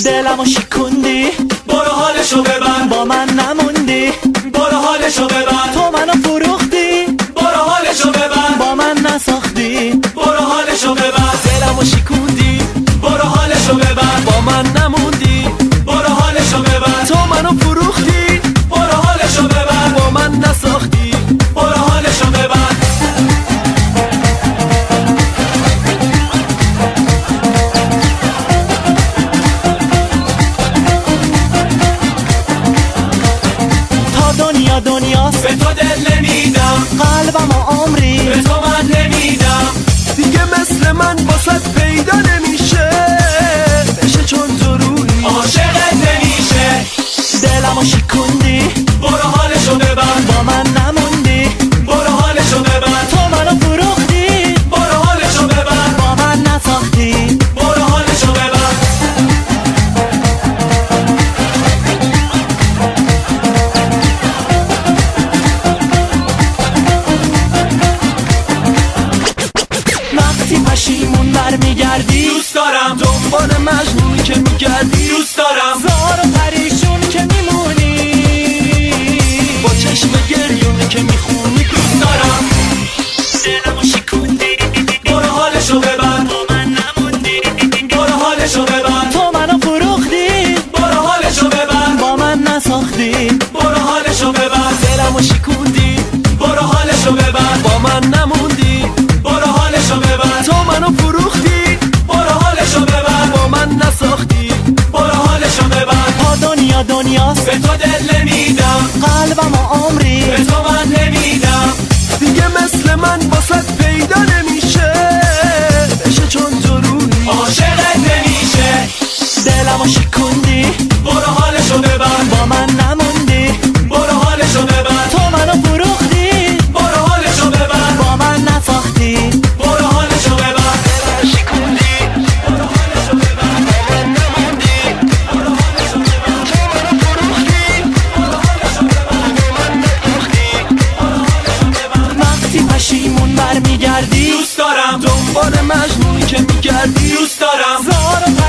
دلمو شکوندی برو حالشو ببر با من نموندی برو حالشو ببر تو منو فروختی. برو حالشو ببر با من نساختی. برو حالشو ببر دلمو شکوندی برو حالشو ببر با من نموندی دنیاست به تو دل نمیدم. قلبم و عمری. به تو من نمیدم. دیگه مثل من باست پیدا نمیشه. بشه چون تو روحی عاشقت نمیشه. دلمو شکوندی برو دنبال مجنونی که میگردی دوست دارم. زار و پریشون که میمونی. با چشم گریونی که می‌خونی دوست دارم. دلمو شکوندی. برو حالشو ببر. با من نموندی. برو حالشو ببر. تو منو فروختی. برو حالشو ببر. با من نساختی. برو حالشو ببر. دلمو شکوندی. برو حالشو ببر. با من نموندی. دنیاست. به تو دل نمیدم. قلبم و عمری. به تو من نمیدم. دیگه مثل من باست پیدا نمیشه. بشه چون تو روحی عاشقت نمیشه. دلمو شکوندی. دنبال مجنونی که میگردی دوست دارم. زارم